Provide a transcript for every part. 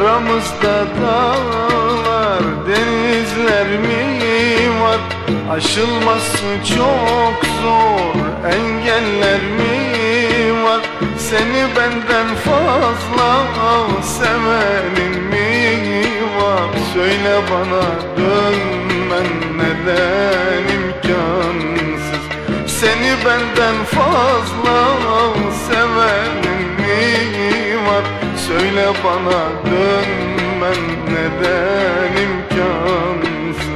Aramızda dağlar, denizler mi var? Aşılması çok zor, engeller mi var? Seni benden fazla sevenin mi var? Söyle bana dönmen neden imkansız? Seni benden fazla sevenin mi var? Söyle bana dönmen neden imkansız?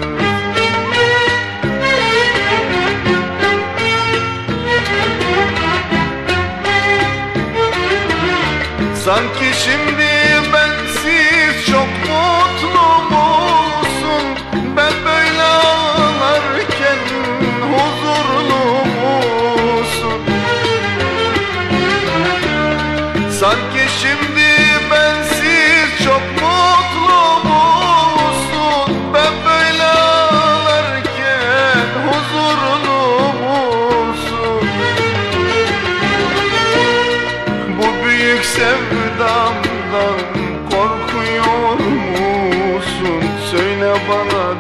Sanki şimdi bensiz çok mutlu musun? Sevdamdan korkuyor musun? Söyle bana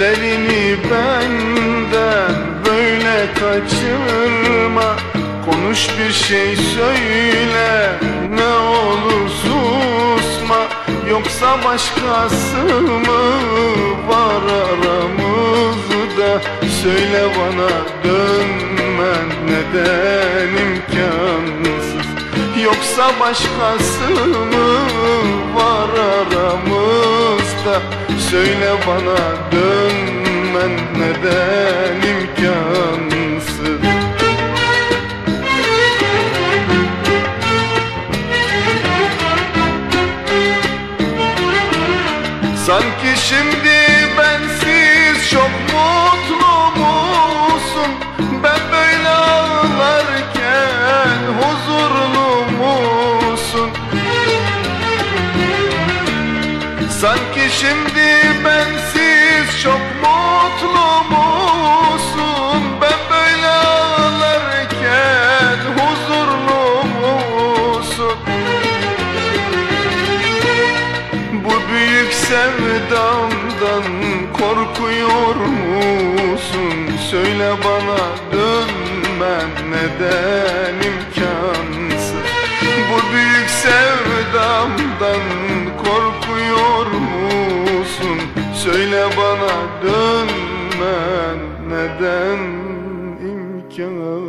Gözlerini benden böyle kaçırma. Konuş bir şey söyle ne olur susma. Yoksa başkası mı var aramızda? Söyle bana dönmen neden imkansız? Yoksa başkası mı var aramızda Söyle bana dönmen neden imkansız Sanki şimdi bensiz çok mutlu musun? Ben böyle ağlarken şimdi bensiz çok mutlu musun? Ben böyle ağlarken huzurlu musun? Bu büyük sevdamdan korkuyor musun? Söyle bana dönmen neden imkansız? Neden imkansız?